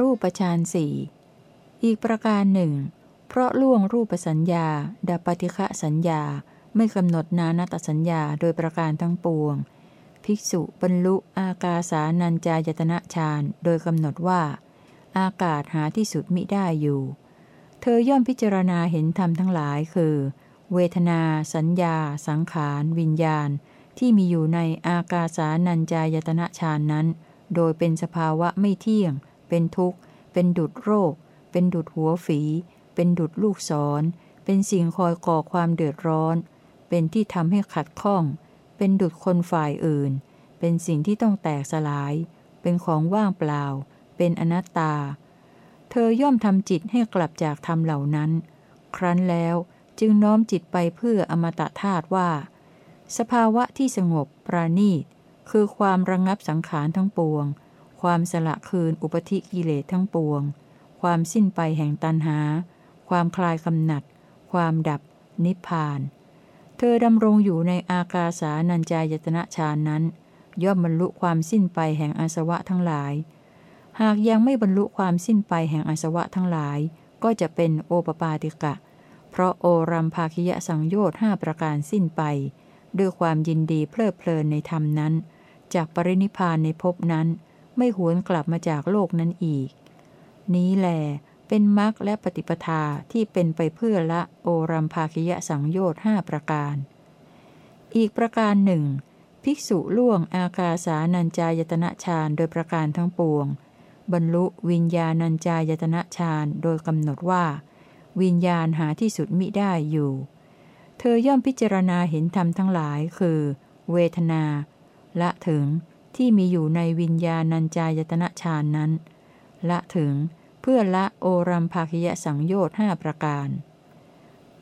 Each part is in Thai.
รูปฌานสี่อีกประการหนึ่ง เพราะล่วงรูปสัญญาดับปฏิฆะสัญญาไม่กำหนดนานาตสัญญาโดยประการทั้งปวง ภิกษุบรรลุอากาสานัญจายตนะฌานโดยกำหนดว่า อากาศหาที่สุดมิได้อยู่ เธอย่อมพิจารณาเห็นธรรมทั้งหลายคือ เวทนา สัญญา สังขาร วิญญาณ ที่มีอยู่ในอากาสานัญจายตนะฌานนั้น โดยเป็นสภาวะไม่เที่ยง เป็นทุกข์ เป็นดุดโรค เป็นดุดหัวฝี เป็นดุดลูกศร เป็นสิ่งคอยก่อความเดือดร้อน เป็นที่ทำให้ขัดข้อง เป็นดุจคนฝ่ายอื่น เป็นสิ่งที่ต้องแตกสลาย เป็นของว่างเปล่า เป็นอนัตตา เธอย่อมทำจิตให้กลับจากธรรมเหล่านั้น ครั้นแล้วจึงน้อมจิตไปเพื่ออมตะธาตุว่า สภาวะที่สงบปราณีตคือความระงงับสังขารทั้งปวง ความสละคืนอุปธิกิเลสทั้งปวง ความสิ้นไปแห่งตันหา ความคลายกำหนัด ความดับ นิพพาน เธอดำรงอยู่ในอากาสานัญจายตนะฌานนั้น ย่อมบรรลุความสิ้นไปแห่งอาสวะทั้งหลาย หากยังไม่บรรลุความสิ้นไปแห่งอาสวะทั้งหลาย ก็จะเป็นโอปปาติกะ เพราะโอรัมภาคิยะสังโยชน์ห้าประการสิ้นไป ด้วยความยินดีเพลิดเพลินในธรรมนั้น จากปรินิพานในภพนั้น ไม่หวนกลับมาจากโลกนั้นอีก นี้แหลเป็นมรรคและปฏิปทาที่เป็นไปเพื่อละโอรัมภาคิยสังโยชน์หประการ อีกประการหนึ่ง ภิกษุล่วงอากาสานัญจายตนะฌานโดยประการทั้งปวง บรรลุวิญญาณัญจายตนะฌานโดยกำหนดว่า วิญญาณหาที่สุดมิได้อยู่ เธอย่อมพิจารณาเห็นธรรมทั้งหลายคือ เวทนา ละถึง ที่มีอยู่ในวิญญาณัญจายตนะฌานนั้น ละถึงเพื่อละโอรัมภาคิยสังโยชน์หประการ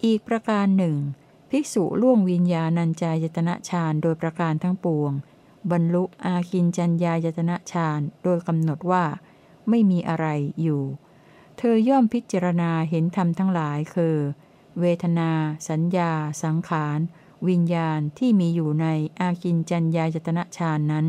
อีกประการหนึ่ง ภิกษุล่วงวิญญาณัญจายตนะฌานโดยประการทั้งปวง บรรลุอาคินจัญญายตนะฌานโดยกำหนดว่า ไม่มีอะไรอยู่ เธอย่อมพิจารณาเห็นธรรมทั้งหลายคือ เวทนา สัญญา สังขารวิญญาณที่มีอยู่ในอาคินจัญญายตนะฌานนั้น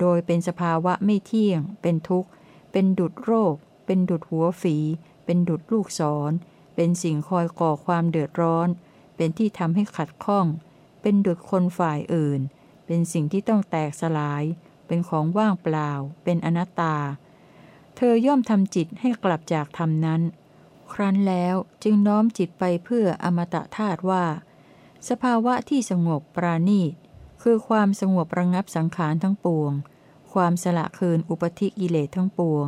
โดยเป็นสภาวะไม่เที่ยง เป็นทุกข์ เป็นดุดโรค เป็นดุดหัวฝี เป็นดุดลูกศร เป็นสิ่งคอยก่อความเดือดร้อน เป็นที่ทำให้ขัดข้อง เป็นดุดคนฝ่ายอื่น เป็นสิ่งที่ต้องแตกสลาย เป็นของว่างเปล่า เป็นอนัตตา เธอย่อมทำจิตให้กลับจากธรรมนั้น ครั้นแล้วจึงน้อมจิตไปเพื่ออมตะธาตุว่า สภาวะที่สงบปราณีต คือความสงบระงับสังขารทั้งปวง ความสละคืนอุปธิกิเลสทั้งปวง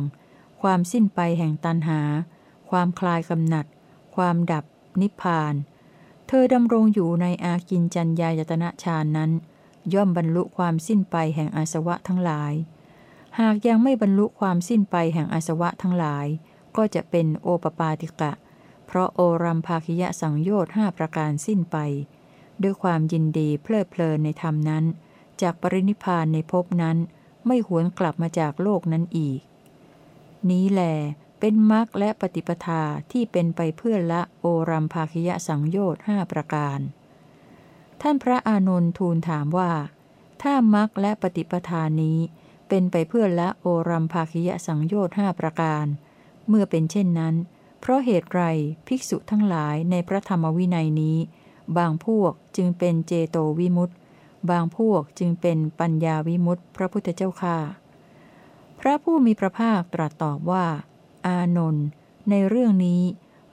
ความสิ้นไปแห่งตันหา ความคลายกำหนัด ความดับ นิพพาน เธอดำรงอยู่ในอากินจัญญายตนะฌานนั้น ย่อมบรรลุความสิ้นไปแห่งอาสวะทั้งหลาย หากยังไม่บรรลุความสิ้นไปแห่งอาสวะทั้งหลาย ก็จะเป็นโอปปาติกะ เพราะโอรัมภาคิยะสังโยชน์หประการสิ้นไป ด้วยความยินดีเพลิดเพลินในธรรมนั้น จากปรินิพานในภพนั้น ไม่หวนกลับมาจากโลกนั้นอีก นี้แลเป็นมรรคและปฏิปทาที่เป็นไปเพื่อละโอรัมภาคิยสังโยชน์หประการ ท่านพระอานนท์ทูลถามว่า ถ้ามรรคและปฏิปทานี้เป็นไปเพื่อละโอรัมภาคิยสังโยชน์หประการ เมื่อเป็นเช่นนั้น เพราะเหตุไรภิกษุทั้งหลายในพระธรรมวินัยนี้ บางพวกจึงเป็นเจโตวิมุตต์บางพวกจึงเป็นปัญญาวิมุตต์พระพุทธเจ้าค่าพระผู้มีพระภาคตรัสตอบว่า อานนท์ในเรื่องนี้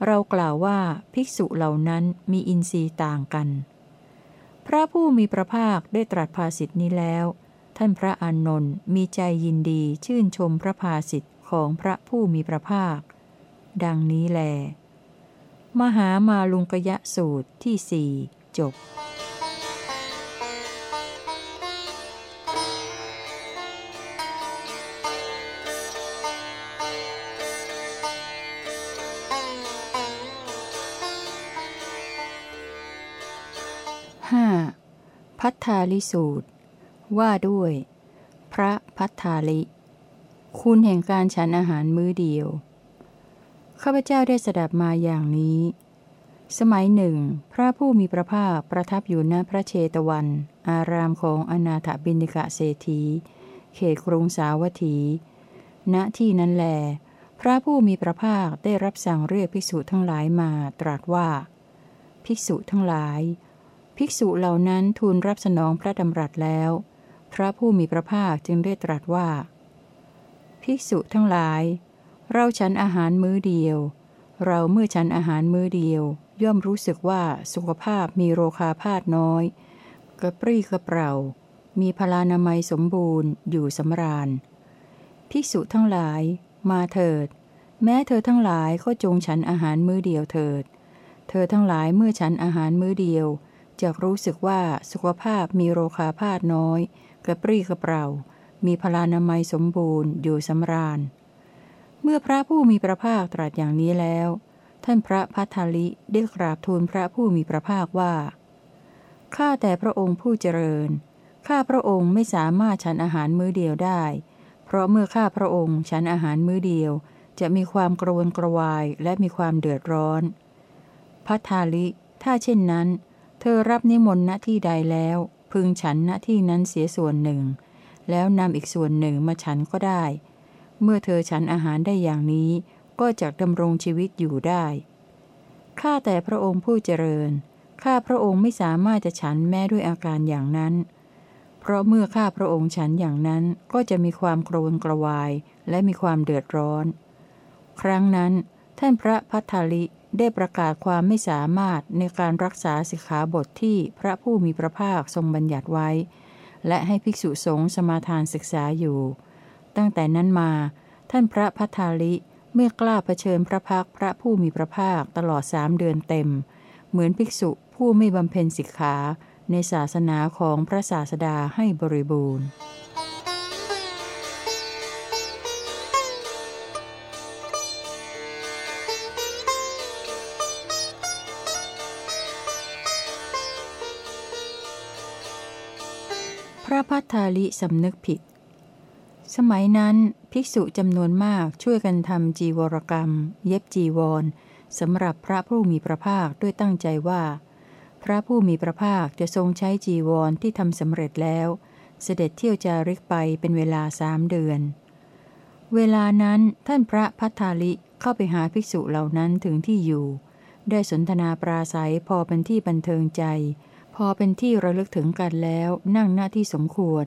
เรากล่าวว่าภิกษุเหล่านั้นมีอินทรีย์ต่างกัน พระผู้มีพระภาคได้ตรัสภาสิทธินี้แล้ว ท่านพระอานนท์มีใจยินดีชื่นชมพระภาสิทธิ์ของพระผู้มีพระภาค ดังนี้แล มหามาลุงกยะสูตรที่สี่จบหพัทธาลิสูตร ว่าด้วย พระพัทธาลิ คุณแห่งการฉันอาหารมื้อเดียว ข้าพเจ้าได้สดับมาอย่างนี้ สมัยหนึ่ง พระผู้มีพระภาคประทับอยู่ณพระเชตวัน อารามของอนาถบินิกะเศรษฐี เขตกรุงสาวัตถี ณที่นั้นแล พระผู้มีพระภาคได้รับสั่งเรียกภิกษุทั้งหลายมาตรัสว่า ภิกษุทั้งหลาย ภิกษุเหล่านั้นทูลรับสนองพระดำรัสแล้ว พระผู้มีพระภาคจึงได้ตรัสว่า ภิกษุทั้งหลาย เราฉันอาหารมื้อเดียว เราเมื่อฉันอาหารมื้อเดียว ย่อมรู้สึกว่าสุขภาพมีโรคาพาธน้อย กระปรี้กระเปร่า มีพลานามัยสมบูรณ์อยู่สำราญ ภิกษุทั้งหลาย มาเถิด แม้เธอทั้งหลายก็จงฉันอาหารมื้อเดียวเถิด เธอทั้งหลายเมื่อฉันอาหารมื้อเดียวจะรู้สึกว่าสุขภาพมีโรคาพาธน้อย กระปรี้กระเปร่า มีพลานามัยสมบูรณ์อยู่สำราญ เมื่อพระผู้มีพระภาคตรัสอย่างนี้แล้ว ท่านพระพัทลิได้กราบทูลพระผู้มีพระภาคว่า ข้าแต่พระองค์ผู้เจริญ ข้าพระองค์ไม่สามารถฉันอาหารมื้อเดียวได้ เพราะเมื่อข้าพระองค์ฉันอาหารมื้อเดียว จะมีความกระวนกระวายและมีความเดือดร้อน พัทาลิ ถ้าเช่นนั้น เธอรับนิมนต์ณที่ใดแล้ว พึงฉันณที่นั้นเสียส่วนหนึ่ง แล้วนำอีกส่วนหนึ่งมาฉันก็ได้ เมื่อเธอฉันอาหารได้อย่างนี้ ก็จะดำรงชีวิตอยู่ได้ ข้าแต่พระองค์ผู้เจริญ ข้าพระองค์ไม่สามารถจะฉันแม้ด้วยอาการอย่างนั้น เพราะเมื่อข้าพระองค์ฉันอย่างนั้นก็จะมีความกระวนกระวายและมีความเดือดร้อน ครั้งนั้น ท่านพระพัทธาลิได้ประกาศความไม่สามารถในการรักษาสิกขาบทที่พระผู้มีพระภาคทรงบัญญัติไว้ และให้ภิกษุสงฆ์สมาทานศึกษาอยู่ ตั้งแต่นั้นมา ท่านพระพัทาลิเมื่อกล้าเผชิญพระพักพระผู้มีพระภาคตลอดสามเดือนเต็ม เหมือนภิกษุผู้ไม่บำเพ็ญสิกขาในศาสนาของพระศาสดาให้บริบูรณ์พระพัทธาลิสำนึกผิด สมัยนั้นภิกษุจำนวนมากช่วยกันทำจีวรกรรม เย็บจีวรสำหรับพระผู้มีพระภาคด้วยตั้งใจว่า พระผู้มีพระภาคจะทรงใช้จีวรที่ทำสำเร็จแล้ว เสด็จเที่ยวจาริกไปเป็นเวลาสามเดือน เวลานั้นท่านพระพัทธาลิเข้าไปหาภิกษุเหล่านั้นถึงที่อยู่ ได้สนทนาปราศัยพอเป็นที่บันเทิงใจ พอเป็นที่ระลึกถึงกันแล้วนั่งหน้าที่สมควร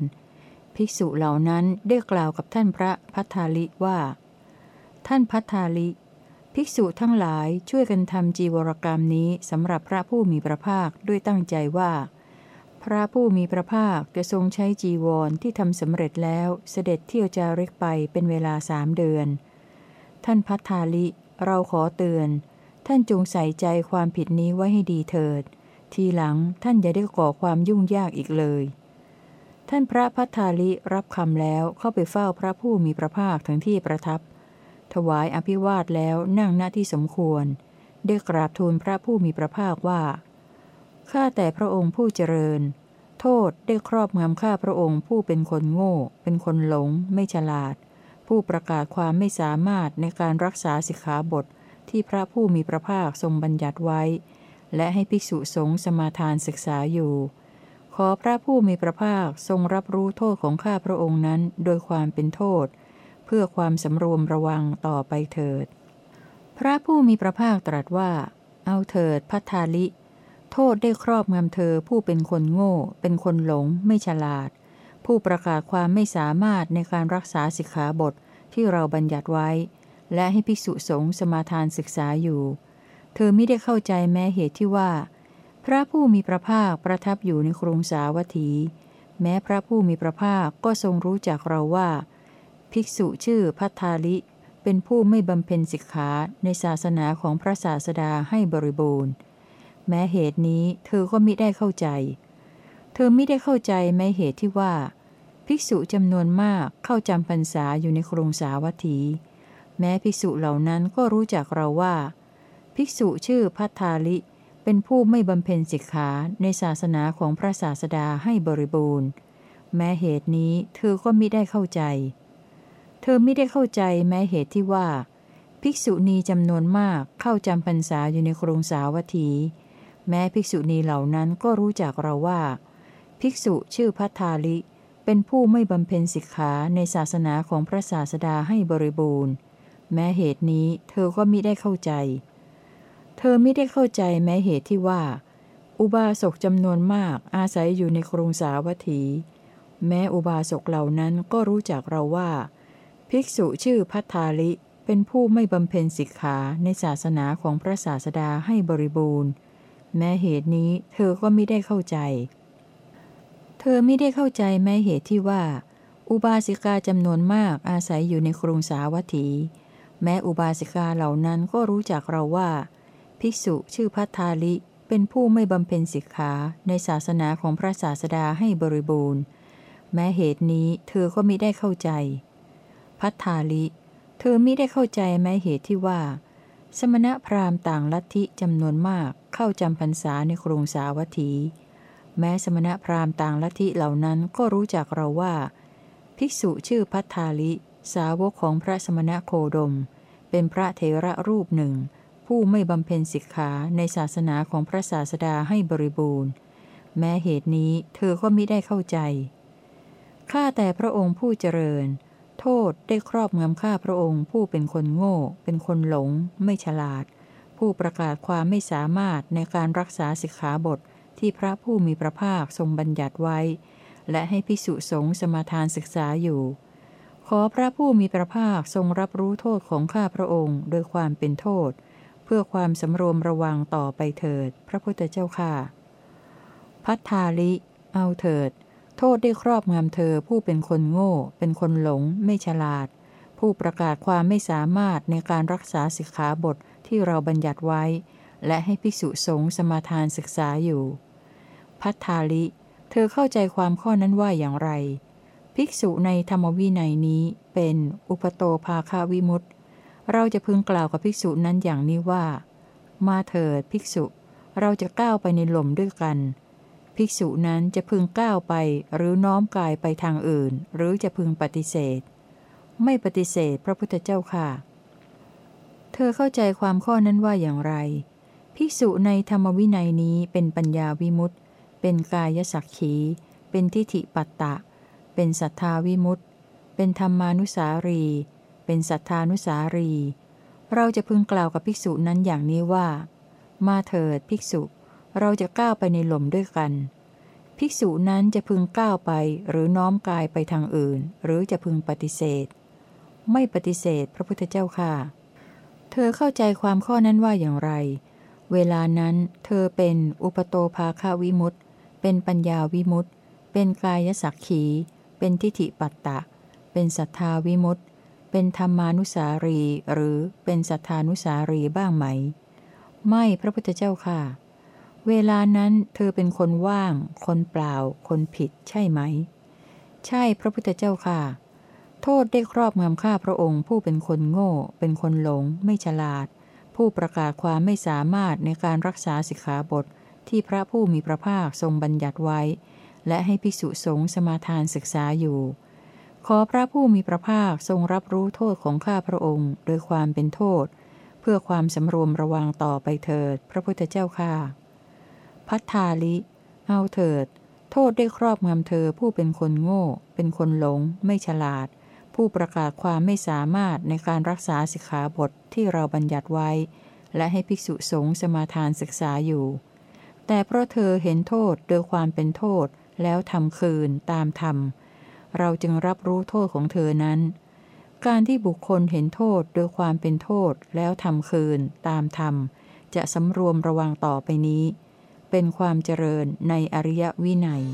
ภิกษุเหล่านั้นได้กล่าวกับท่านพระพัทธาลิว่า ท่านพัทธาลิ ภิกษุทั้งหลายช่วยกันทำจีวรกรรมนี้สำหรับพระผู้มีพระภาคด้วยตั้งใจว่า พระผู้มีพระภาคจะทรงใช้จีวรที่ทำสำเร็จแล้วเสด็จเที่ยวจาริกไปเป็นเวลาสามเดือน ท่านพัทธาลิ เราขอเตือน ท่านจงใส่ใจความผิดนี้ไว้ให้ดีเถิด ทีหลังท่านอย่าได้ก่อความยุ่งยากอีกเลย ท่านพระพัทธาลิรับคำแล้วเข้าไปเฝ้าพระผู้มีพระภาคถึงที่ประทับ ถวายอภิวาทแล้วนั่งหน้าที่สมควร ได้กราบทูลพระผู้มีพระภาคว่า ข้าแต่พระองค์ผู้เจริญ โทษได้ครอบงำข้าพระองค์ผู้เป็นคนโง่ เป็นคนหลง ไม่ฉลาด ผู้ประกาศความไม่สามารถในการรักษาสิกขาบทที่พระผู้มีพระภาคทรงบัญญัติไว้ และให้ภิกษุสงฆ์สมาทานศึกษาอยู่ ขอพระผู้มีพระภาคทรงรับรู้โทษของข้าพระองค์นั้นโดยความเป็นโทษ เพื่อความสำรวมระวังต่อไปเถิด พระผู้มีพระภาคตรัสว่า เอาเถิดพัทธาลิ โทษได้ครอบงำเธอผู้เป็นคนโง่ เป็นคนหลง ไม่ฉลาด ผู้ประกาศความไม่สามารถในการรักษาสิกขาบทที่เราบัญญัติไว้ และให้ภิกษุสงฆ์สมาทานศึกษาอยู่ เธอไม่ได้เข้าใจแม้เหตุที่ว่า พระผู้มีพระภาคประทับอยู่ในกรุงสาวัตถี แม้พระผู้มีพระภาคก็ทรงรู้จักเราว่า ภิกษุชื่อพัทธาลิ เป็นผู้ไม่บำเพ็ญสิกขาในศาสนาของพระศาสดาให้บริบูรณ์ แม้เหตุนี้เธอก็มิได้เข้าใจ เธอไม่ได้เข้าใจแม้เหตุที่ว่า ภิกษุจำนวนมากเข้าจำพรรษาอยู่ในกรุงสาวัตถี แม้ภิกษุเหล่านั้นก็รู้จักเราว่า ภิกษุชื่อพัทธาลิเเป็นผู้ไม่บำเพ็ญสิกขาในศาสนาของพระศาสดาให้บริบูรณ์ แม้เหตุนี้เธอก็มิได้เข้าใจ เธอไม่ได้เข้าใจแม้เหตุที่ว่า ภิกษุณีจำนวนมากเข้าจำพรรษาอยู่ในกรุงสาวัตถี แม้ภิกษุณีเหล่านั้นก็รู้จักเราว่า ภิกษุชื่อพัทธาลิเป็นผู้ไม่บำเพ็ญสิกขาในศาสนาของพระศาสดาให้บริบูรณ์ แม้เหตุนี้เธอก็มิได้เข้าใจ เธอไม่ได้เข้าใจแม้เหตุที่ว่า อุบาสกจำนวนมากอาศัยอยู่ในกรุงสาวัตถี แม้อุบาสกเหล่านั้นก็รู้จักเราว่า ภิกษุชื่อพัทธาลิเป็นผู้ไม่บำเพ็ญสิกขาในศาสนาของพระศาสดาให้บริบูรณ์ แม้เหตุนี้เธอก็ไม่ได้เข้าใจ เธอไม่ได้เข้าใจแม้เหตุที่ว่า อุบาสิกาจำนวนมากอาศัยอยู่ในกรุงสาวัตถี แม้อุบาสิกาเหล่านั้นก็รู้จักเราว่า ภิกษุชื่อพัทธาลิเป็นผู้ไม่บำเพ็ญสิกขาในศาสนาของพระศาสดาให้บริบูรณ์ แม้เหตุนี้เธอก็ม่ได้เข้าใจ พัทธาลิ เธอม่ได้เข้าใจแม้เหตุที่ว่า สมณพราหมณ์ต่างลัทธิจำนวนมากเข้าจำพรรษาในกรุงสาวัตถี แม้สมณพราหมณ์ต่างลัทธิเหล่านั้นก็รู้จักเราว่า ภิกษุชื่อพัทธาลิ สาวกของพระสมณโคดม เป็นพระเทระรูปหนึ่ง ผู้ไม่บำเพ็ญสิกขาในศาสนาของพระศาสดาให้บริบูรณ์ แม้เหตุนี้เธอก็มิได้เข้าใจ ข้าแต่พระองค์ผู้เจริญ โทษได้ครอบงำข้าพระองค์ผู้เป็นคนโง่ เป็นคนหลง ไม่ฉลาด ผู้ประกาศความไม่สามารถในการรักษาสิกขาบทที่พระผู้มีพระภาคทรงบัญญัติไว้ และให้พิสุสงฆ์สมาทานศึกษาอยู่ ขอพระผู้มีพระภาคทรงรับรู้โทษของข้าพระองค์ โดยความเป็นโทษ พื่อความสำรวมระวังต่อไปเถิด พระพุทธเจ้าค่ะ พัทธาลิ เอาเถิด โทษได้ครอบงำเธอผู้เป็นคนโง่ เป็นคนหลง ไม่ฉลาด ผู้ประกาศความไม่สามารถในการรักษาสิกขาบทที่เราบัญญัติไว้ และให้ภิกษุสงฆ์สมาทานศึกษาอยู่ พัทธาลิ เธอเข้าใจความข้อนั้นว่าอย่างไร ภิกษุในธรรมวินัยนี้เป็นอุปโตภาคาวิมุต เราจะพึงกล่าวกับภิกษุนั้นอย่างนี้ว่า มาเถิดภิกษุ เราจะก้าวไปในหล่มด้วยกัน ภิกษุนั้นจะพึงก้าวไปหรือน้อมกายไปทางอื่น หรือจะพึงปฏิเสธ ไม่ปฏิเสธพระพุทธเจ้าค่ะ เธอเข้าใจความข้อนั้นว่าอย่างไร ภิกษุในธรรมวินัยนี้เป็นปัญญาวิมุตต์เป็นกายสักขี เป็นทิฏฐิปัตตะ เป็นศรัทธาวิมุตต์เป็นธรรมานุสารี เป็นศรัทธานุสารี เราจะพึงกล่าวกับภิกษุนั้นอย่างนี้ว่า มาเถิดภิกษุ เราจะก้าวไปในหล่มด้วยกัน ภิกษุนั้นจะพึงก้าวไปหรือน้อมกายไปทางอื่น หรือจะพึงปฏิเสธ ไม่ปฏิเสธพระพุทธเจ้าค่ะ เธอเข้าใจความข้อนั้นว่าอย่างไร เวลานั้นเธอเป็นอุปโตภาคาวิมุตตเป็นปัญญาวิมุตตเป็นกายสักขี เป็นทิฏฐิปัตตะ เป็นศรัทธาวิมุตต เป็นธรรมานุสารีหรือเป็นศรัทธานุสารีบ้างไหม ไม่พระพุทธเจ้าค่ะ เวลานั้นเธอเป็นคนว่าง คนเปล่า คนผิดใช่ไหม ใช่พระพุทธเจ้าค่ะ โทษได้ครอบงำข้าพระองค์ ผู้เป็นคนโง่ เป็นคนหลง ไม่ฉลาด ผู้ประกาศความไม่สามารถในการรักษาสิกขาบทที่พระผู้มีพระภาคทรงบัญญัติไว้ และให้ภิกษุสงฆ์สมาทานศึกษาอยู่ ขอพระผู้มีพระภาคทรงรับรู้โทษของข้าพระองค์ โดยความเป็นโทษ เพื่อความสำรวมระวังต่อไปเถิด พระพุทธเจ้าค่ะพัทธาลิ เอาเถิด โทษได้ครอบงำเธอผู้เป็นคนโง่ เป็นคนหลง ไม่ฉลาด ผู้ประกาศความไม่สามารถในการรักษาสิกขาบทที่เราบัญญัติไว้ และให้ภิกษุสงฆ์สมาทานศึกษาอยู่ แต่เพราะเธอเห็นโทษโดยความเป็นโทษแล้วทำคืนตามธรรม เราจึงรับรู้โทษของเธอนั้น การที่บุคคลเห็นโทษโดยความเป็นโทษแล้วทำคืน ตามธรรม จะสำรวมระวังต่อไปนี้ เป็นความเจริญในอริยวินัย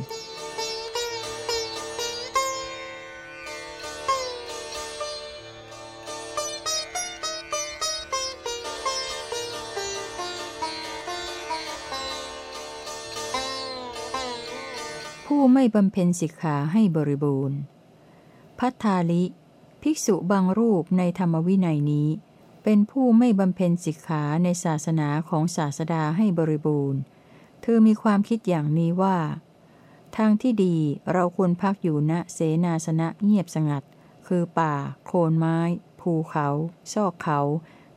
ผู้ไม่บำเพ็ญสิกขาให้บริบูรณ์ พัทธาลิ ภิกษุบางรูปในธรรมวินัยนี้ เป็นผู้ไม่บำเพ็ญสิกขาในศาสนาของศาสดาให้บริบูรณ์ เธอมีความคิดอย่างนี้ว่า ทางที่ดีเราควรพักอยู่ณเสนาสนะเงียบสงัด คือป่า โคนไม้ ภูเขา ซอกเขา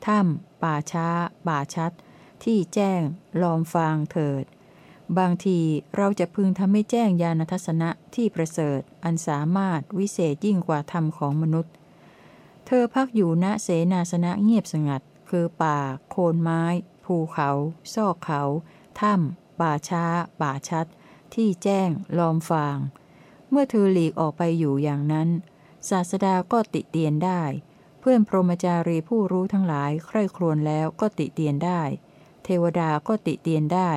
ถ้ำ ป่าช้า ป่าชัด ที่แจ้ง ลอมฟางเถิด บางทีเราจะพึงทำให้แจ้งญาณทัศนะที่ประเสริฐ อันสามารถวิเศษยิ่งกว่าธรรมของมนุษย์ เธอพักอยู่ณเสนาสนะเงียบสงัด คือป่า โคนไม้ ภูเขา ซอกเขา ถ้ำป่าช้า ป่าชัด ที่แจ้ง ลอมฟาง เมื่อเธอหลีกออกไปอยู่อย่างนั้น ศาสดาก็ติเตียนได้ เพื่อนพรหมจารีผู้รู้ทั้งหลายใคร่ครวญแล้วก็ติเตียนได้ เทวดาก็ติเตียนได้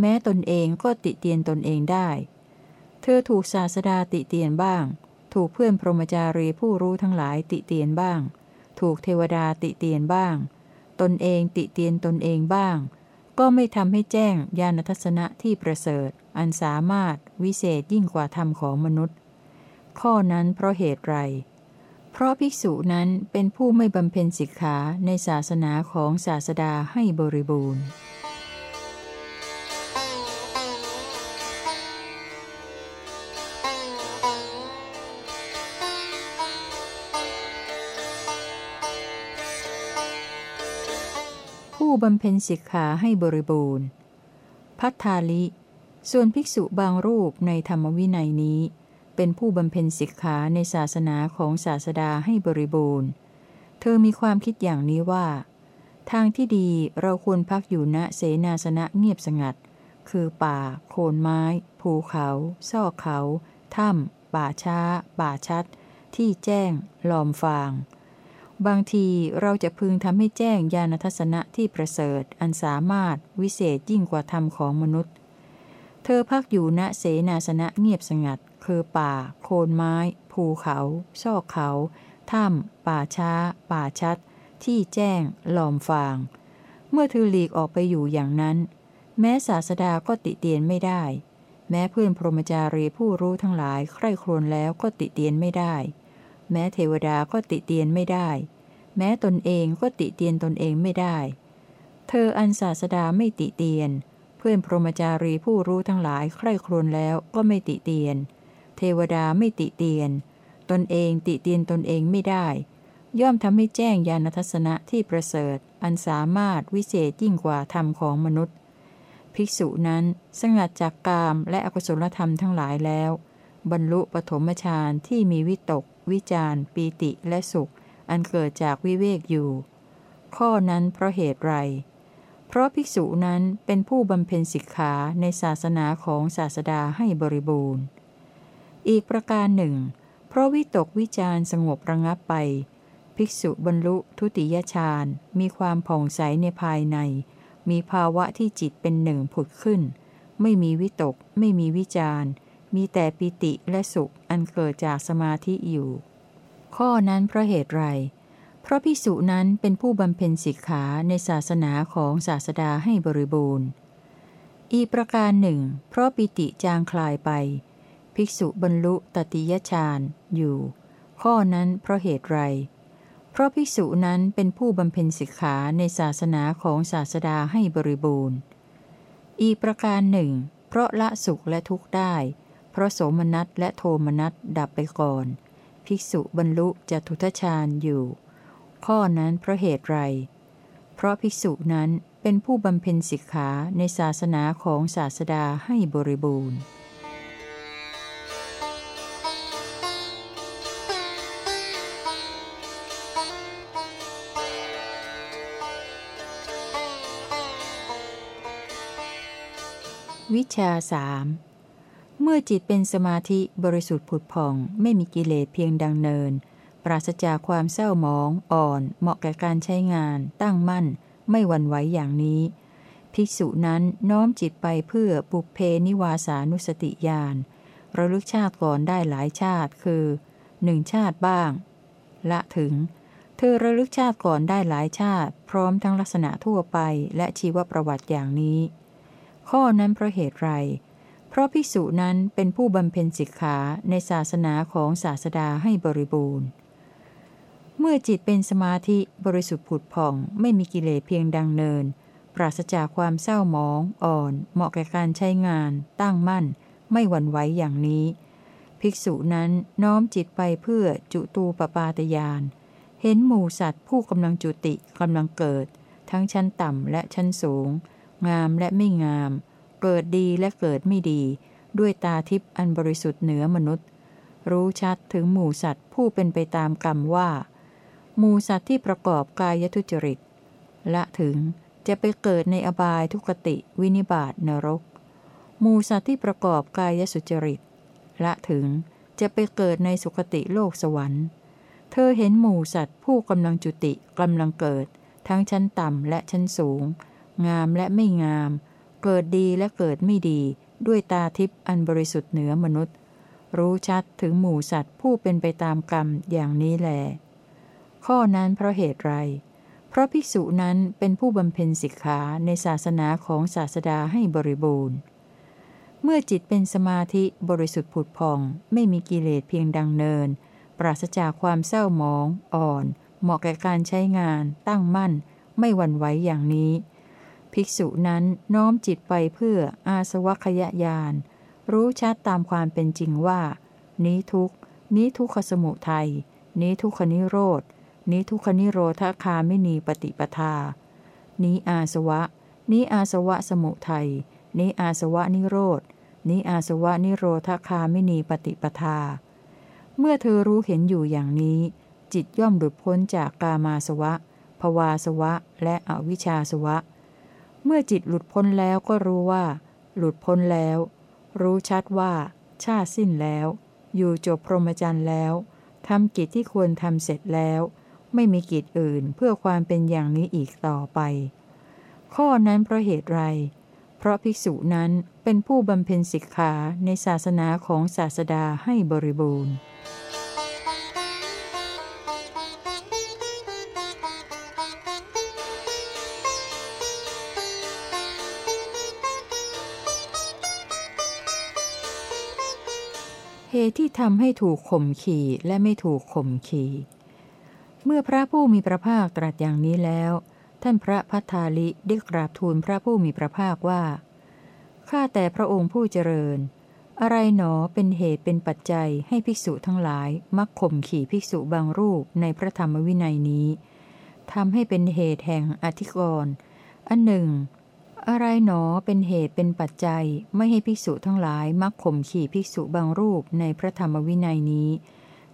แม้ตนเองก็ติเตียนตนเองได้ เธอถูกศาสดาติเตียนบ้าง ถูกเพื่อนพรหมจารีผู้รู้ทั้งหลายติเตียนบ้าง ถูกเทวดาติเตียนบ้าง ตนเองติเตียนตนเองบ้าง ก็ไม่ทำให้แจ้งญาณทัศนะที่ประเสริฐ อันสามารถวิเศษยิ่งกว่าธรรมของมนุษย์ ข้อนั้นเพราะเหตุไรเพราะภิกษุนั้นเป็นผู้ไม่บำเพ็ญสิกขาในศาสนาของศาสดาให้บริบูรณ์ ผู้บำเพ็ญสิกขาให้บริบูรณ์ พัทธาลิ ส่วนภิกษุบางรูปในธรรมวินัยนี้ เป็นผู้บำเพ็ญสิกขาในศาสนาของศาสดาให้บริบูรณ์ เธอมีความคิดอย่างนี้ว่า ทางที่ดีเราควรพักอยู่ณเสนาสนะเงียบสงัด คือป่า โคนไม้ ภูเขา ซอกเขา ถ้ำป่าช้า ป่าชัด ที่แจ้ง ลอมฟาง บางทีเราจะพึงทำให้แจ้งญาณทัศนะที่ประเสริฐ อันสามารถวิเศษยิ่งกว่าธรรมของมนุษย์ เธอพักอยู่ณเสนาสนะเงียบสงัด คือป่า โคนไม้ ภูเขา ซอกเขา ถ้ำ ป่าช้า ป่าชัด ที่แจ้ง หลอมฟาง เมื่อเธอหลีกออกไปอยู่อย่างนั้น แม้ศาสดาก็ติเตียนไม่ได้ แม้เพื่อนพรหมจารีผู้รู้ทั้งหลายใคร่ครวญแล้วก็ติเตียนไม่ได้ แม้เทวดาก็ติเตียนไม่ได้ แม้ตนเองก็ติเตียนตนเองไม่ได้ เธออันศาสดาไม่ติเตียน เพื่อนพรหมจารีผู้รู้ทั้งหลายใคร่ครวญแล้วก็ไม่ติเตียน เทวดาไม่ติเตียน ตนเองติเตียนตนเองไม่ได้ ย่อมทำให้แจ้งญาณทัศนะที่ประเสริฐ อันสามารถวิเศษยิ่งกว่าธรรมของมนุษย์ ภิกษุนั้นสงัดจากกามและอกุศลธรรมทั้งหลายแล้วบรรลุปฐมฌานที่มีวิตก วิจารปีติและสุข อันเกิดจากวิเวกอยู่ ข้อนั้นเพราะเหตุไร เพราะภิกษุนั้นเป็นผู้บำเพ็ญสิกขาในศาสนาของศาสดาให้บริบูรณ์ อีกประการหนึ่ง เพราะวิตกวิจารสงบระงับไป ภิกษุบรรลุทุติยฌานมีความผ่องใสในภายใน มีภาวะที่จิตเป็นหนึ่งผุดขึ้น ไม่มีวิตก ไม่มีวิจาร มีแต่ปิติและสุขอันเกิดจากสมาธิอยู่ ข้อนั้นเพราะเหตุไร เพราะภิกษุนั้นเป็นผู้บำเพ็ญสิกขาในศาสนาของศาสดาให้บริบูรณ์ อีประการหนึ่ง เพราะปิติจางคลายไป ภิกษุบรรลุตติยฌานอยู่ ข้อนั้นเพราะเหตุไร เพราะภิกษุนั้นเป็นผู้บำเพ็ญสิกขาในศาสนาของศาสดาให้บริบูรณ์ อีประการหนึ่ง เพราะละสุขและทุกข์ได้ เพราะโสมนัสและโทมนัสดับไปก่อน ภิกษุบรรลุจตุทชาญอยู่ ข้อนั้นเพราะเหตุไร เพราะภิกษุนั้นเป็นผู้บำเพ็ญสิกขาในศาสนาของศาสดาให้บริบูรณ์วิชาสาม เมื่อจิตเป็นสมาธิบริสุทธิ์ผุดผ่อง ไม่มีกิเลสเพียงดังเนิน ปราศจากความเศร้าหมอง อ่อน เหมาะแก่การใช้งาน ตั้งมั่น ไม่หวั่นไหวอย่างนี้ ภิกษุนั้นน้อมจิตไปเพื่อปุเพนิวาสานุสติญาณระลึกชาติก่อนได้หลายชาติคือหนึ่งชาติบ้าง ละถึง เธอระลึกชาติก่อนได้หลายชาติ พร้อมทั้งลักษณะทั่วไปและชีวประวัติอย่างนี้ ข้อนั้นเพราะเหตุไร เพราะภิกษุนั้นเป็นผู้บำเพ็ญสิกขาในศาสนาของศาสดาให้บริบูรณ์ เมื่อจิตเป็นสมาธิบริสุทธิ์ผุดผ่อง ไม่มีกิเลสเพียงดังเนิน ปราศจากความเศร้าหมอง อ่อน เหมาะแก่การใช้งาน ตั้งมั่น ไม่หวั่นไหวอย่างนี้ ภิกษุนั้นน้อมจิตไปเพื่อจุตูปปาตยาน เห็นหมู่สัตว์ผู้กำลังจุติกำลังเกิด ทั้งชั้นต่ำและชั้นสูง งามและไม่งาม เกิดดีและเกิดไม่ดี ด้วยตาทิพย์อันบริสุทธิ์เหนือมนุษย์ รู้ชัดถึงหมู่สัตว์ผู้เป็นไปตามกรรมว่า หมูสัตว์ที่ประกอบกายทุจริตละถึงจะไปเกิดในอบายทุกติวินิบาตนรก หมูสัตว์ที่ประกอบกายสุจริตละถึงจะไปเกิดในสุคติโลกสวรรค์ เธอเห็นหมูสัตว์ผู้กำลังจุติกำลังเกิด ทั้งชั้นต่ำและชั้นสูง งามและไม่งาม เกิดดีและเกิดไม่ดี ด้วยตาทิพย์อันบริสุทธิ์เหนือมนุษย์ รู้ชัดถึงหมูสัตว์ผู้เป็นไปตามกรรมอย่างนี้แล ข้อนั้นเพราะเหตุไร เพราะภิกษุนั้นเป็นผู้บำเพ็ญสิกขาในศาสนาของศาสดาให้บริบูรณ์ เมื่อจิตเป็นสมาธิบริสุทธิ์ผุดพอง ไม่มีกิเลสเพียงดังเนิน ปราศจากความเศร้าหมอง อ่อน เหมาะแก่การใช้งาน ตั้งมั่น ไม่หวั่นไหวอย่างนี้ ภิกษุนั้นน้อมจิตไปเพื่ออาสวัคยญาณรู้ชัดตามความเป็นจริงว่า นี้ทุกนี้ทุกขสมุทัยนี้ทุกขนิโรธนี้ทุกขนิโรธคาไม่นีปฏิปทา นี้อาสวะ นี้อาสวะสมุทัยนี้อาสวะนิโรธนี้อาสวะนิโรธคาไม่นีปฏิปทา เมื่อเธอรู้เห็นอยู่อย่างนี้ จิตย่อมหลุดพ้นจากกามาสวะภวาสวะ และอวิชชาสวะ เมื่อจิตหลุดพ้นแล้วก็รู้ว่า หลุดพ้นแล้ว รู้ชัดว่า ชาสิ้นแล้ว อยู่จบพรหมจรรย์แล้วทำกิจที่ควรทำเสร็จแล้ว ไม่มีกิจอื่นเพื่อความเป็นอย่างนี้อีกต่อไป ข้อนั้นเพราะเหตุไร เพราะภิกษุนั้นเป็นผู้บำเพ็ญสิกขาในศาสนาของศาสดาให้บริบูรณ์ ทำให้ถูกข่มขี่และไม่ถูกข่มขี่เมื่อพระผู้มีพระภาคตรัสอย่างนี้แล้ว ท่านพระพัทาลิได้กราบทูลพระผู้มีพระภาคว่าข้าแต่พระองค์ผู้เจริญ อะไรหนอเป็นเหตุเป็นปัจจัยให้ภิกษุทั้งหลายมักข่มขี่ภิกษุบางรูปในพระธรรมวินัยนี้ทำให้เป็นเหตุแห่งอธิกรณ์อันหนึ่ง อะไรหนอเป็นเหตุเป็นปัจจัยไม่ให้ภิกษุทั้งหลายมักข่มขี่ภิกษุบางรูปในพระธรรมวินัยนี้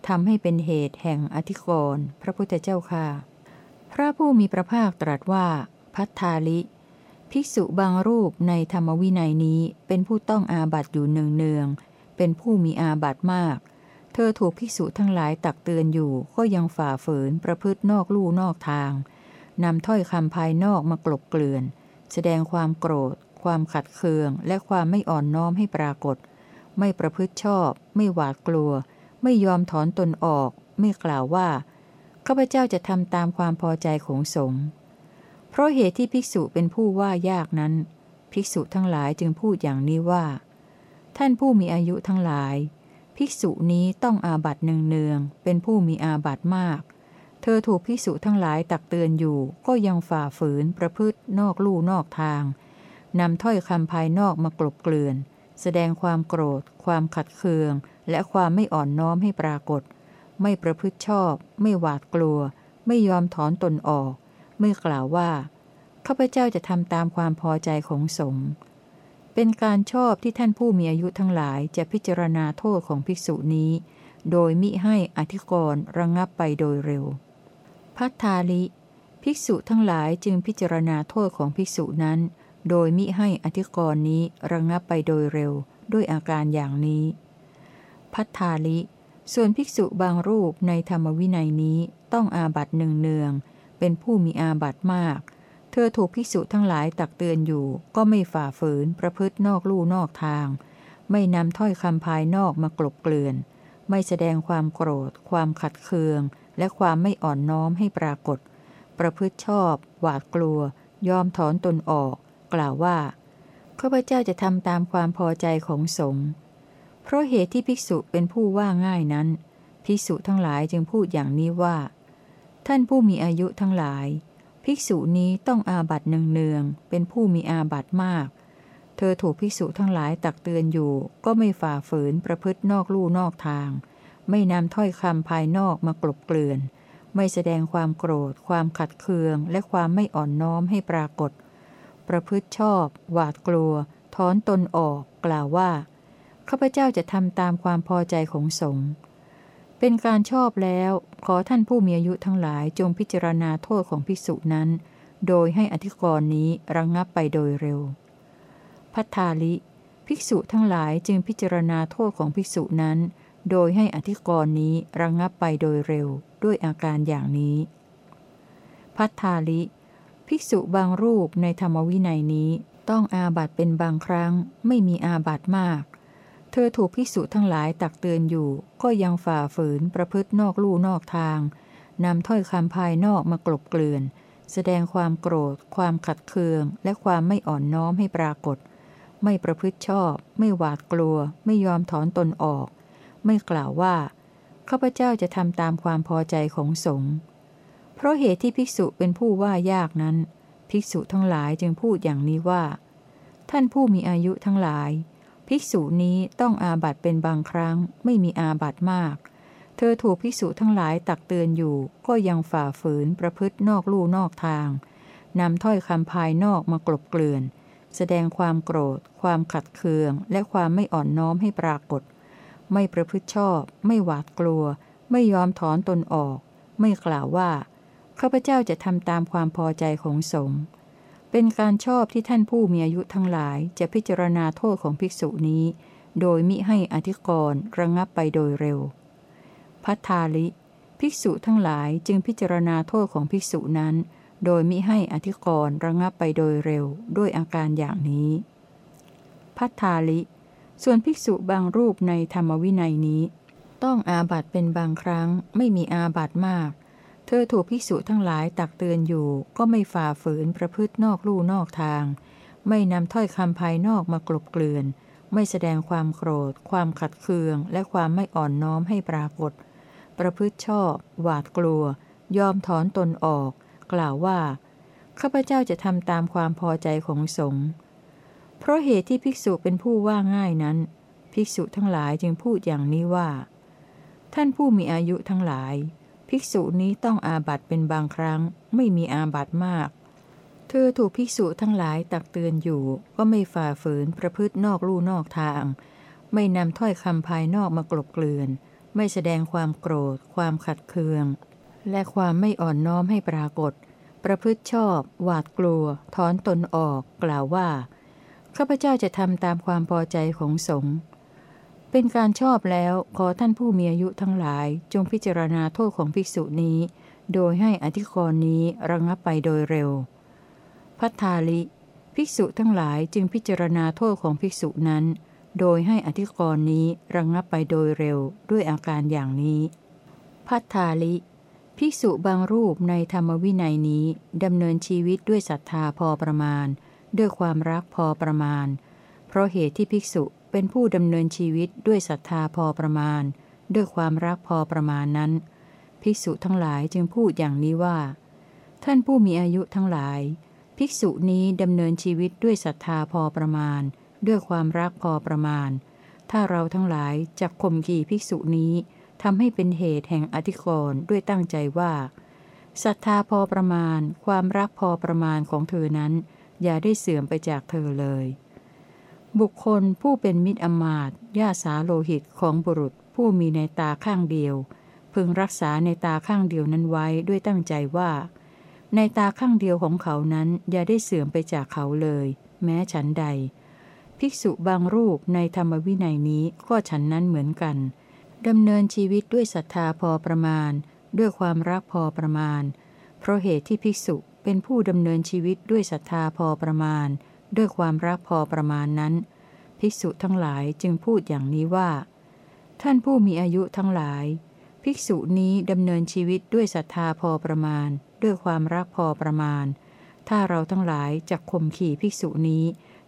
ทำให้เป็นเหตุแห่งอธิกรณ์พระพุทธเจ้าค่ะ พระผู้มีพระภาคตรัสว่า พัทธาลิ ภิกษุบางรูปในธรรมวินัยนี้เป็นผู้ต้องอาบัตอยู่เนืองเนืองเป็นผู้มีอาบัตมาก เธอถูกภิกษุทั้งหลายตักเตือนอยู่ก็ยังฝ่าฝืนประพฤตินอกลู่นอกทางนำถ้อยคำภายนอกมากลบเกลื่อน แสดงความโกรธ ความขัดเคือง และความไม่อ่อนน้อมให้ปรากฏ ไม่ประพฤติชอบ ไม่หวาดกลัว ไม่ยอมถอนตนออก ไม่กล่าวว่าข้าพเจ้าจะทำตามความพอใจของสงฆ์เพราะเหตุที่ภิกษุเป็นผู้ว่ายากนั้น ภิกษุทั้งหลายจึงพูดอย่างนี้ว่า ท่านผู้มีอายุทั้งหลาย ภิกษุนี้ต้องอาบัตเนืองๆเป็นผู้มีอาบัตมาก เธอถูกภิกษุทั้งหลายตักเตือนอยู่ก็ยังฝ่าฝืนประพฤตินอกลู่นอกทางนำถ้อยคำภายนอกมากลบเกลื่อน แสดงความโกรธ ความขัดเคือง และความไม่อ่อนน้อมให้ปรากฏ ไม่ประพฤติชอบ ไม่หวาดกลัว ไม่ยอมถอนตนออก ไม่กล่าวว่าข้าพเจ้าจะทำตามความพอใจของสงฆ์เป็นการชอบที่ท่านผู้มีอายุทั้งหลายจะพิจารณาโทษของภิกษุนี้ โดยมิให้อธิกรณ์ระงงับไปโดยเร็ว พัทธาลิ ภิกษุทั้งหลายจึงพิจารณาโทษของภิกษุนั้น โดยมิให้อธิกรณ์นี้ระงงับไปโดยเร็วด้วยอาการอย่างนี้ พัทธาลิ ส่วนภิกษุบางรูปในธรรมวินัยนี้ต้องอาบัตหนึ่งเนือง เป็นผู้มีอาบัตมาก เธอถูกภิกษุทั้งหลายตักเตือนอยู่ ก็ไม่ฝ่าฝืนประพฤตินอกลู่นอกทาง ไม่นำถ้อยคำภายนอกมากลบเกลื่อน ไม่แสดงความโกรธ ความขัดเคือง และความไม่อ่อนน้อมให้ปรากฏ ประพฤติชอบ หวาดกลัว ยอมถอนตนออก กล่าวว่าข้าพเจ้าจะทำตามความพอใจของสงฆ์เพราะเหตุที่ภิกษุเป็นผู้ว่าง่ายนั้น ภิกษุทั้งหลายจึงพูดอย่างนี้ว่า ท่านผู้มีอายุทั้งหลาย ภิกษุนี้ต้องอาบัตเนืองๆเป็นผู้มีอาบัตมาก เธอถูกภิกษุทั้งหลายตักเตือนอยู่ ก็ไม่ฝ่าฝืนประพฤตินอกลู่นอกทาง ไม่นำถ้อยคำภายนอกมากลบเกลื่อน ไม่แสดงความโกรธ ความขัดเคือง และความไม่อ่อนน้อมให้ปรากฏ ประพฤติชอบ หวาดกลัว ถอนตนออก กล่าวว่า ข้าพเจ้าจะทำตามความพอใจของสงฆ์เป็นการชอบแล้ว ขอท่านผู้มีอายุทั้งหลายจงพิจารณาโทษของภิกษุนั้น โดยให้อธิกรณ์นี้ระงงับไปโดยเร็ว พัทธาลิ ภิกษุทั้งหลายจึงพิจารณาโทษของภิกษุนั้น โดยให้อธิกรณ์นี้ระงงับไปโดยเร็วด้วยอาการอย่างนี้ พัทธาลิ ภิกษุบางรูปในธรรมวินัยนี้ต้องอาบัตเป็นบางครั้งไม่มีอาบัตมาก เธอถูกภิกษุทั้งหลายตักเตือนอยู่ ก็ยังฝ่าฝืนประพฤตินอกลู่นอกทางนำถ้อยคำภายนอกมากลบเกลื่อน แสดงความโกรธ ความขัดเคือง และความไม่อ่อนน้อมให้ปรากฏ ไม่ประพฤติชอบ ไม่หวาดกลัว ไม่ยอมถอนตนออก ไม่กล่าวว่าข้าพเจ้าจะทำตามความพอใจของสงฆ์เพราะเหตุที่ภิกษุเป็นผู้ว่ายากนั้น ภิกษุทั้งหลายจึงพูดอย่างนี้ว่า ท่านผู้มีอายุทั้งหลาย ภิกษุนี้ต้องอาบัตเป็นบางครั้งไม่มีอาบัตมาก เธอถูกภิกษุทั้งหลายตักเตือนอยู่ ก็ยังฝ่าฝืนประพฤตินอกลู่นอกทางนำถ้อยคำภายนอกมากลบเกลื่อน แสดงความโกรธ ความขัดเคือง และความไม่อ่อนน้อมให้ปรากฏ ไม่ประพฤติชอบ ไม่หวาดกลัว ไม่ยอมถอนตนออก ไม่กล่าวว่าข้าพเจ้าจะทำตามความพอใจของสงฆ์เป็นการชอบที่ท่านผู้มีอายุทั้งหลายจะพิจารณาโทษของภิกษุนี้ โดยมิให้อธิกรณ์ระงับไปโดยเร็ว พัทธาลิ ภิกษุทั้งหลายจึงพิจารณาโทษของภิกษุนั้น โดยมิให้อธิกรณ์ระงับไปโดยเร็ว ด้วยอาการอย่างนี้ พัทธาลิ ส่วนภิกษุบางรูปในธรรมวินัยนี้ ต้องอาบัตเป็นบางครั้งไม่มีอาบัตมาก เธอถูกภิกษุทั้งหลายตักเตือนอยู่ ก็ไม่ฝ่าฝืนประพฤตินอกลู่นอกทาง ไม่นำถ้อยคำภายนอกมากลบเกลื่อน ไม่แสดงความโกรธ ความขัดเคือง และความไม่อ่อนน้อมให้ปรากฏ ประพฤติชอบ หวาดกลัว ยอมถอนตนออก กล่าวว่าข้าพเจ้าจะทำตามความพอใจของสงฆ์ เพราะเหตุที่ภิกษุเป็นผู้ว่าง่ายนั้น ภิกษุทั้งหลายจึงพูดอย่างนี้ว่า ท่านผู้มีอายุทั้งหลาย ภิกษุนี้ต้องอาบัตเป็นบางครั้ง ไม่มีอาบัตมาก เธอถูกภิกษุทั้งหลายตักเตือนอยู่ก็ไม่ฝ่าฝืนประพฤตินอกลู่นอกทาง ไม่นำถ้อยคำภายนอกมากลบเกลื่อน ไม่แสดงความโกรธ ความขัดเคือง และความไม่อ่อนน้อมให้ปรากฏ ประพฤติชอบ หวาดกลัว ถอนตนออก กล่าวว่า ข้าพเจ้าจะทำตามความพอใจของสงฆ์เป็นการชอบแล้วขอท่านผู้มีอายุทั้งหลายจงพิจารณาโทษของภิกษุนี้ โดยให้อธิกรณ์นี้ระงับไปโดยเร็ว พัทธาลิ ภิกษุทั้งหลายจึงพิจารณาโทษของภิกษุนั้น โดยให้อธิกรณ์นี้ระงับไปโดยเร็วด้วยอาการอย่างนี้ พัทธาลิ ภิกษุบางรูปในธรรมวินัยนี้ดำเนินชีวิตด้วยศรัทธาพอประมาณ ด้วยความรักพอประมาณ เพราะเหตุที่ภิกษุเป็นผู้ดำเนินชีวิตด้วยศรัทธาพอประมาณ ด้วยความรักพอประมาณนั้น ภิกษุทั้งหลายจึงพูดอย่างนี้ว่า ท่านผู้มีอายุทั้งหลาย ภิกษุนี้ดำเนินชีวิตด้วยศรัทธาพอประมาณ ด้วยความรักพอประมาณ ถ้าเราทั้งหลายจะข่มขี่ภิกษุนี้ทำให้เป็นเหตุแห่งอธิกรณ์ด้วยตั้งใจว่าศรัทธาพอประมาณ ความรักพอประมาณของเธอนั้น อย่าได้เสื่อมไปจากเธอเลย บุคคลผู้เป็นมิตรอมาตย่าสาโลหิตของบุรุษผู้มีในตาข้างเดียว พึงรักษาในตาข้างเดียวนั้นไว้ด้วยตั้งใจว่า ในตาข้างเดียวของเขานั้นอย่าได้เสื่อมไปจากเขาเลย แม้ฉันใด ภิกษุบางรูปในธรรมวินัยนี้ก็ฉันนั้นเหมือนกันดำเนินชีวิตด้วยศรัทธาพอประมาณ ด้วยความรักพอประมาณ เพราะเหตุที่ภิกษุ เป็นผู้ดำเนินชีวิตด้วยศรัทธาพอประมาณ ด้วยความรักพอประมาณนั้น ภิกษุทั้งหลายจึงพูดอย่างนี้ว่า ท่านผู้มีอายุทั้งหลาย ภิกษุนี้ดำเนินชีวิตด้วยศรัทธาพอประมาณ ด้วยความรักพอประมาณ ถ้าเราทั้งหลายจะข่มขี่ภิกษุนี้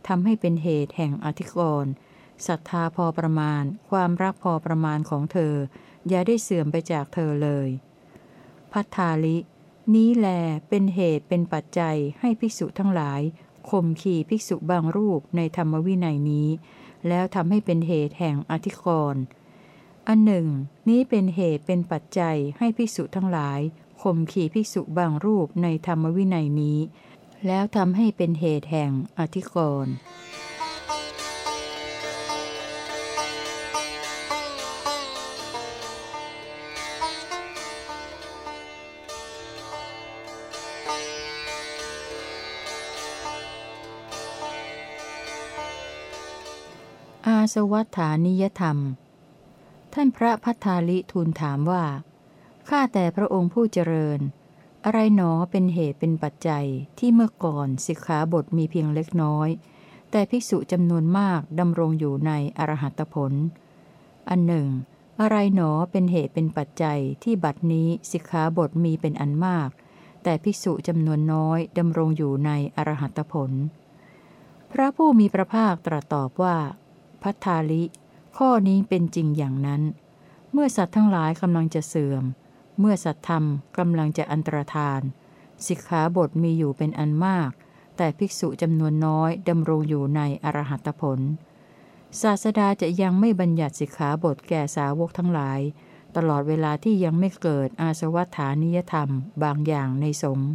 ทำให้เป็นเหตุแห่งอธิกรณ์ศรัทธาพอประมาณ ความรักพอประมาณของเธอ อย่าได้เสื่อมไปจากเธอเลย พัทธาลิ นี้แลเป็นเหตุเป็นปัจจัยให้ภิกษุทั้งหลายข่มขี่ภิกษุบางรูปในธรรมวินัยนี้ แล้วทำให้เป็นเหตุแห่งอธิกรณ์อันหนึ่ง นี้เป็นเหตุเป็นปัจจัยให้ภิกษุทั้งหลายข่มขี่ภิกษุบางรูปในธรรมวินัยนี้ แล้วทำให้เป็นเหตุแห่งอธิกรณ์ สวัฏฐานิยธรรม ท่านพระพัทธาลิทูลถามว่า ข้าแต่พระองค์ผู้เจริญ อะไรหนอเป็นเหตุเป็นปัจจัยที่เมื่อก่อนสิกขาบทมีเพียงเล็กน้อย แต่ภิกษุจำนวนมากดำรงอยู่ในอรหัตผล อันหนึ่ง อะไรหนอเป็นเหตุเป็นปัจจัยที่บัดนี้สิกขาบทมีเป็นอันมาก แต่ภิกษุจำนวนน้อยดำรงอยู่ในอรหัตผลพระผู้มีพระภาคตรัสตอบว่า พัทธาลิ ข้อนี้เป็นจริงอย่างนั้น เมื่อสัตว์ทั้งหลายกำลังจะเสื่อม เมื่อสัตว์ธรรมกำลังจะอันตรธาน สิกขาบทมีอยู่เป็นอันมาก แต่ภิกษุจำนวนน้อยดำรงอยู่ในอรหัตผล ศาสดาจะยังไม่บัญญัติสิกขาบทแก่สาวกทั้งหลาย ตลอดเวลาที่ยังไม่เกิดอาสวัฏฐานิยธรรมบางอย่างในสงฆ์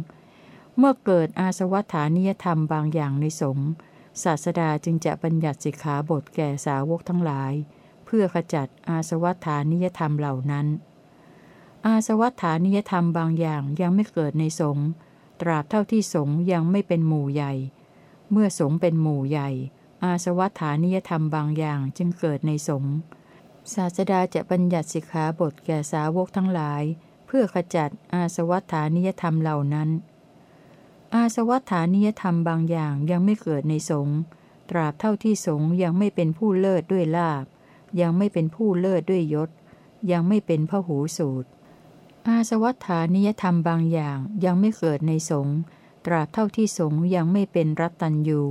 เมื่อเกิดอาสวัฏฐานิยธรรมบางอย่างในสงฆ์ ศาสดาจึงจะบัญญัติสิกขาบทแก่สาวกทั้งหลาย เพื่อขจัดอาสวัฏฐานิยธรรมเหล่านั้น อาสวัฏฐานิยธรรมบางอย่างยังไม่เกิดในสงฆ์ตราบเท่าที่สงฆ์ยังไม่เป็นหมู่ใหญ่ เมื่อสงฆ์เป็นหมู่ใหญ่ อาสวัฏฐานิยธรรมบางอย่างจึงเกิดในสงฆ์ศาสดาจะบัญญัติสิกขาบทแก่สาวกทั้งหลาย เพื่อขจัดอาสวัฏฐานิยธรรมเหล่านั้น อาสวัฏฐานิยธรรมบางอย่างยังไม่เกิดในสงฆ์ตราบเท่าที่สงฆ์ยังไม่เป็นผู้เลิศด้วยลาบ ยังไม่เป็นผู้เลิศด้วยยศ ยังไม่เป็นพหูสูตร อาสวัฏฐานิยธรรมบางอย่างยังไม่เกิดในสงฆ์ตราบเท่าที่สงฆ์ยังไม่เป็นรัตตัญยู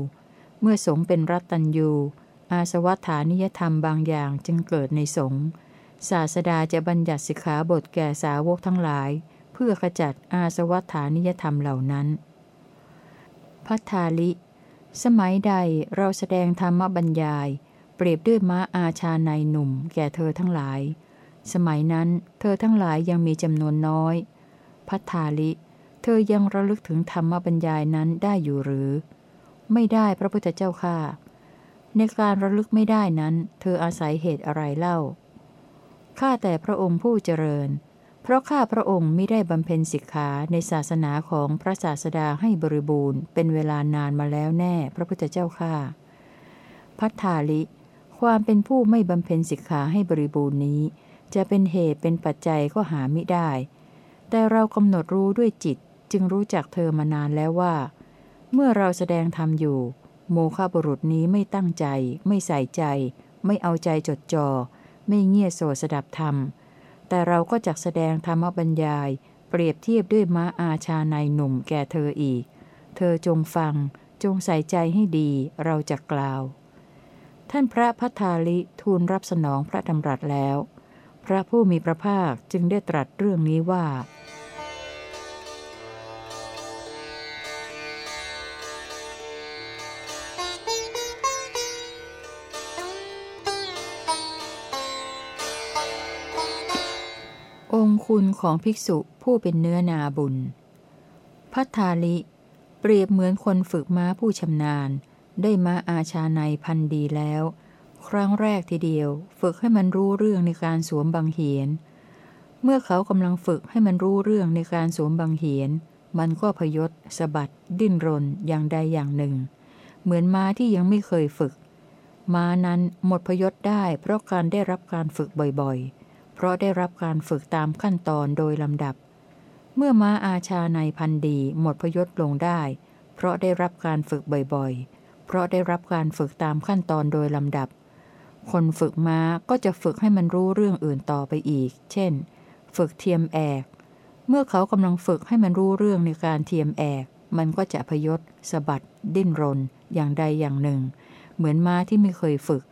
เมื่อสงฆ์เป็นรัตตัญยูอาสวัฏฐานิยธรรมบางอย่างจึงเกิดในสงฆ์ศาสดาจะบัญญัติสิกขาบทแก่สาวกทั้งหลาย เพื่อขจัดอาสวัฏฐานิยธรรมเหล่านั้น พัทธาลิ สมัยใดเราแสดงธรรมบรรยาย เปรียบด้วยม้าอาชาในหนุ่ม แก่เธอทั้งหลาย สมัยนั้นเธอทั้งหลายยังมีจำนวนน้อย พัทธาลิ เธอยังระลึกถึงธรรมบรรยายนั้นได้อยู่หรือ ไม่ได้พระพุทธเจ้าค่ะ ในการระลึกไม่ได้นั้น เธออาศัยเหตุอะไรเล่าข้าแต่พระองค์ผู้เจริญ เพราะข้าพระองค์ไม่ได้บำเพ็ญสิกขาในศาสนาของพระศาสดาให้บริบูรณ์ เป็นเวลานานมาแล้วแน่ พระพุทธเจ้าค่ะพัทธาลิ ความเป็นผู้ไม่บำเพ็ญสิกขาให้บริบูรณ์นี้ จะเป็นเหตุเป็นปัจจัยก็หาไม่ได้ แต่เรากำหนดรู้ด้วยจิตจึงรู้จักเธอมานานแล้วว่า เมื่อเราแสดงธรรมอยู่ โมฆะบุรุษนี้ไม่ตั้งใจ ไม่ใส่ใจ ไม่เอาใจจดจอ่อไม่เงี่ยโสสดับธรรม แต่เราก็จักแสดงธรรมบัญญาย เปรียบเทียบด้วยม้าอาชาในหนุ่มแก่เธออีก เธอจงฟัง จงใส่ใจให้ดี เราจะกล่าว ท่านพระพัทธาลิทูลรับสนองพระดำรัสแล้ว พระผู้มีพระภาคจึงได้ตรัสเรื่องนี้ว่า องคุณของภิกษุผู้เป็นเนื้อนาบุญ พัทธาลิ เปรียบเหมือนคนฝึกม้าผู้ชำนาญ ได้ม้าอาชาในพันดีแล้ว ครั้งแรกทีเดียว ฝึกให้มันรู้เรื่องในการสวมบังเหียน เมื่อเขากำลังฝึกให้มันรู้เรื่องในการสวมบังเหียน มันก็พยศสะบัด ดิ้นรนอย่างใดอย่างหนึ่ง เหมือนม้าที่ยังไม่เคยฝึก ม้านั้นหมดพยศได้เพราะการได้รับการฝึกบ่อยๆ เพราะได้รับการฝึกตามขั้นตอนโดยลำดับ เมื่อม้าอาชาในพันดีหมดพยศลงได้ เพราะได้รับการฝึกบ่อยๆ เพราะได้รับการฝึกตามขั้นตอนโดยลำดับ คนฝึกม้าก็จะฝึกให้มันรู้เรื่องอื่นต่อไปอีก เช่น ฝึกเทียมแอก เมื่อเขากำลังฝึกให้มันรู้เรื่องในการเทียมแอก มันก็จะพยศสะบัด ดิ้นรน อย่างใดอย่างหนึ่ง เหมือนม้าที่ไม่เคยฝึก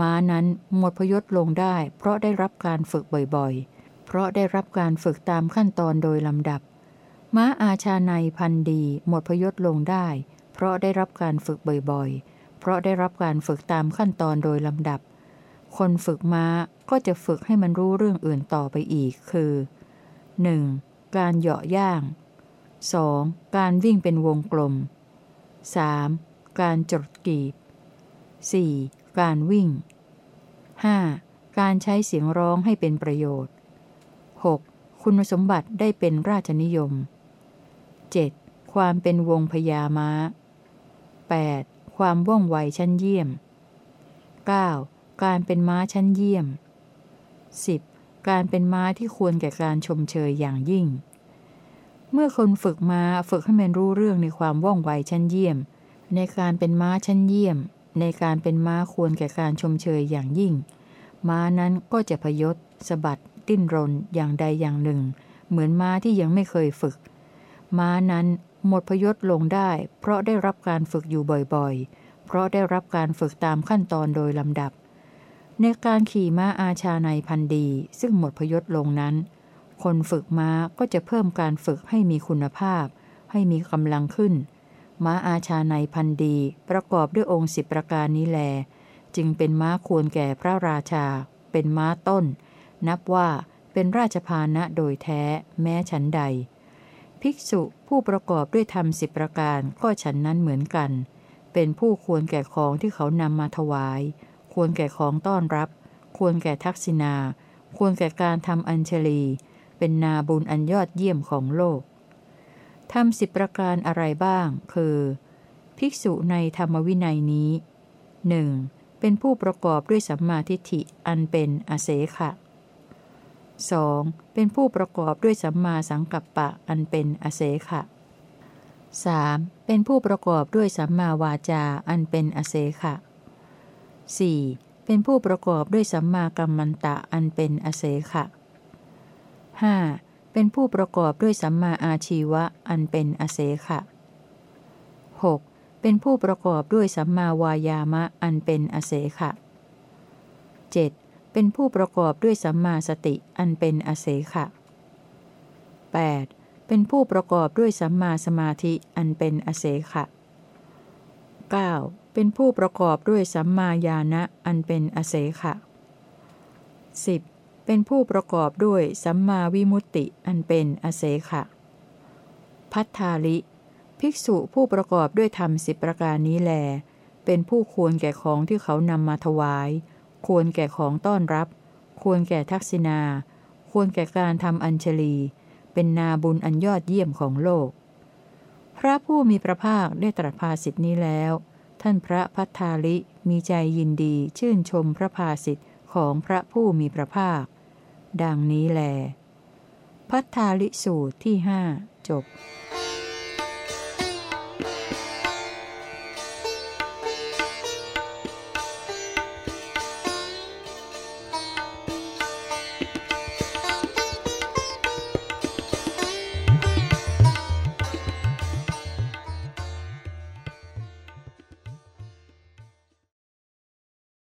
ม้านั้นหมดพยศลงได้ เพราะได้รับการฝึกบ่อยๆ เพราะได้รับการฝึกตามขั้นตอนโดยลำดับ ม้าอาชาในพันดี หมดพยศลงได้ เพราะได้รับการฝึกบ่อยๆ เพราะได้รับการฝึกตามขั้นตอนโดยลำดับ คนฝึกม้าก็จะฝึกให้มันรู้เรื่องอื่นต่อไปอีก คือ 1. การเหยาะย่าง 2. การวิ่งเป็นวงกลม 3. การจดกีบ 4. การวิ่ง 5. การใช้เสียงร้องให้เป็นประโยชน์ 6. คุณสมบัติได้เป็นราชนิยม 7. ความเป็นวงพญาม้า 8. ความว่องไวชั้นเยี่ยม 9. การเป็นม้าชั้นเยี่ยม 10. การเป็นม้าที่ควรแก่การชมเชยอย่างยิ่ง เมื่อคนฝึกม้าฝึกให้มันรู้เรื่องในความว่องไวชั้นเยี่ยม ในการเป็นม้าชั้นเยี่ยม ในการเป็นม้าควรแก่การชมเชยอย่างยิ่ง ม้านั้นก็จะพยศสะบัด ดิ้นรนอย่างใดอย่างหนึ่ง เหมือนม้าที่ยังไม่เคยฝึก ม้านั้นหมดพยศลงได้ เพราะได้รับการฝึกอยู่บ่อยๆ เพราะได้รับการฝึกตามขั้นตอนโดยลำดับ ในการขี่ม้าอาชาในพันดีซึ่งหมดพยศลงนั้น คนฝึกม้าก็จะเพิ่มการฝึกให้มีคุณภาพ ให้มีกำลังขึ้น ม้าอาชาในพันดีประกอบด้วยองค์สิบประการนี้แล จึงเป็นม้าควรแก่พระราชา เป็นม้าต้น นับว่าเป็นราชพานะโดยแท้แม้ฉันใด ภิกษุผู้ประกอบด้วยธรรมสิบประการก็ฉันนั้นเหมือนกัน เป็นผู้ควรแก่ของที่เขานำมาถวาย ควรแก่ของต้อนรับ ควรแก่ทักษิณาควรแก่การทำอัญชลี เป็นนาบุญอันยอดเยี่ยมของโลก ทำสิบประการอะไรบ้าง คือ ภิกษุในธรรมวินัยนี้หนึ่งเป็นผู้ประกอบด้วยสัมมาทิฏฐิอันเป็นอเสขะ 2. เป็นผู้ประกอบด้วยสัมมาสังกัปปะอันเป็นอเสขะ 3. เป็นผู้ประกอบด้วยสัมมาวาจาอันเป็นอเสขะ 4. เป็นผู้ประกอบด้วยสัมมากัมมันตะอันเป็นอเสขะ 5. เป็นผู้ประกอบด้วยสัมมาอาชีวะอันเป็นอเสขะ 6. เป็นผู้ประกอบด้วยสัมมาวายามะอันเป็นอเสขะ 7. เป็นผู้ประกอบด้วยสัมมาสติอันเป็นอเสขะ 8. เป็นผู้ประกอบด้วยสัมมาสมาธิอันเป็นอเสขะ 9. เป็นผู้ประกอบด้วยสัมมาญาณะอันเป็นอเสขะ 10. เป็นผู้ประกอบด้วยสัมมาวิมุตติอันเป็นอเสขะ พัทธาลิ ภิกษุผู้ประกอบด้วยธรรมสิบประการนี้แล เป็นผู้ควรแก่ของที่เขานำมาถวาย ควรแก่ของต้อนรับ ควรแก่ทักษิณา ควรแก่การทำอัญชลี เป็นนาบุญอันยอดเยี่ยมของโลก พระผู้มีพระภาคได้ตรัสภาสิทธินี้แล้ว ท่านพระพัทธาลิมีใจยินดีชื่นชมพระภาสิทธิของพระผู้มีพระภาค ดังนี้แล พัทธาลิสูตรที่ห้าจบ